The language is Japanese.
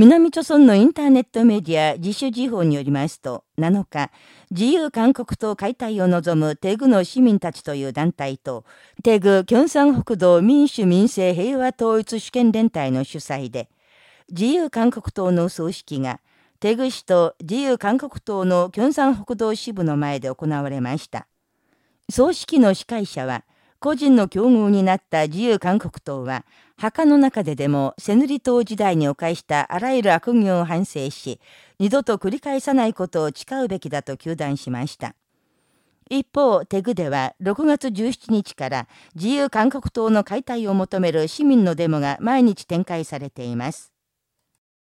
南朝村のインターネットメディア自主時報によりますと、7日、自由韓国と解体を望むテグの市民たちという団体と、テグキョンサン北道民主民政平和統一主権連帯の主催で、自由韓国党の総指揮が、テグ市と自由韓国党のキョンサン北道支部の前で行われました。総指揮の司会者は、個人の競合になった自由韓国党は、墓の中ででもセヌリ島時代に犯したあらゆる悪行を反省し、二度と繰り返さないことを誓うべきだと求断しました。一方、テグでは6月17日から自由韓国党の解体を求める市民のデモが毎日展開されています。